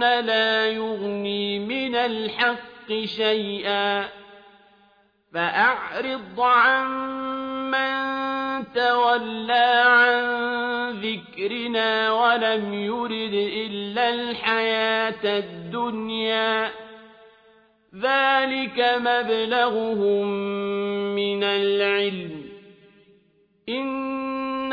لا يغني من الحق شيئا فأعرض عن من تولى عن ذكرنا ولم يرد إلا الحياة الدنيا ذلك مبلغهم من العلم إن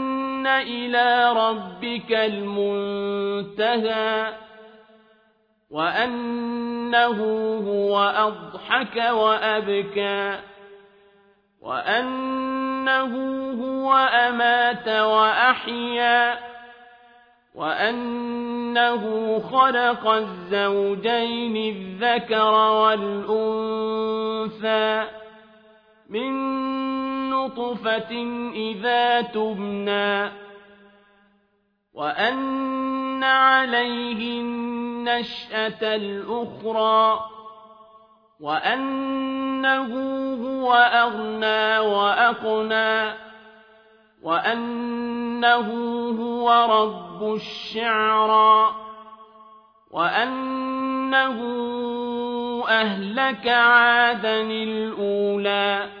إلى ربك المنتهى وأنه هو أضحك وأبكى وأنه هو أمات وأحيا وأنه خلق الزوجين الذكر والأنثى من نطفة إذا تبنى وأن عليه النشأة الأخرى وأنه هو أغنى وأقنى وأنه هو رب الشعرى وأنه أهلك عادا الأولى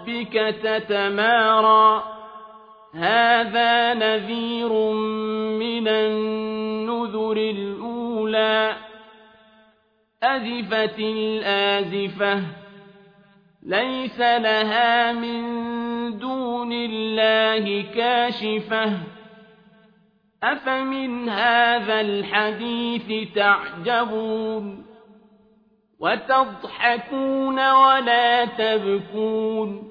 تتمارى. هذا نذير من النذر الأولى. أذفت الآزفة ليس لها من دون الله كاشفة. أفمن هذا الحديث تعجبون؟ وتضحكون ولا تبكون؟